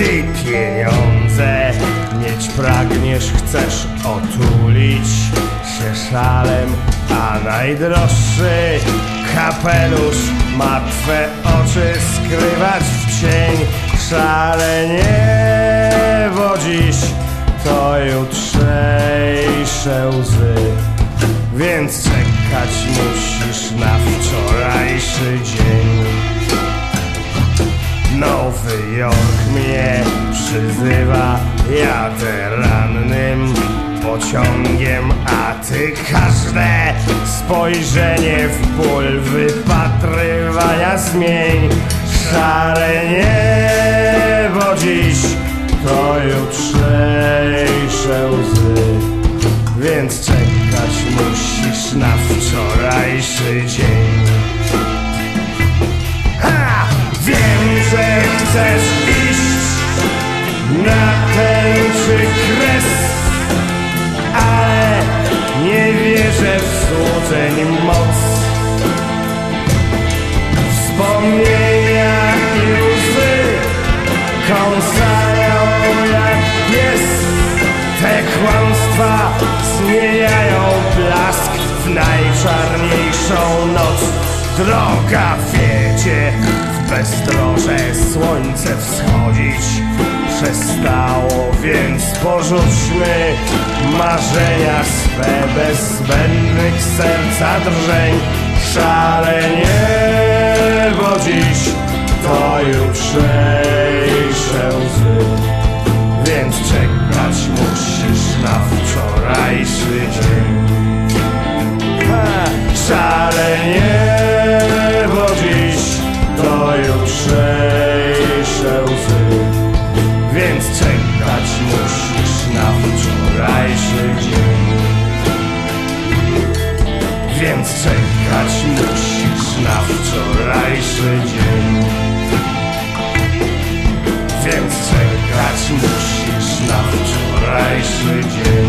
Gdy pieniądze mieć pragniesz, chcesz otulić się szalem, a najdroższy kapelusz ma twe oczy skrywać w cień. Szalenie, bo dziś to jutrzejsze Jork mnie przyzywa, jadę rannym pociągiem, a ty każde spojrzenie w ból wypatrywania zmień. Szare niebo dziś to jutrzejsze łzy, więc czekać musisz na wczorajszy dzień. Że chcesz iść na tęczy kres, ale nie wierzę w złudzeń moc. Wspomnienia i łzy kąsają jak pies. Te kłamstwa zmieniają blask w najczarniejszą noc. Droga wiedzie w bezdroże słońce wschodzić przestało, więc porzućmy marzenia swe bez zbędnych serca drżeń. Szare niebo dziś to jutrzejsze więc czekać musisz na wczorajszy dzień. Więc czekać musisz na wczorajszy dzień.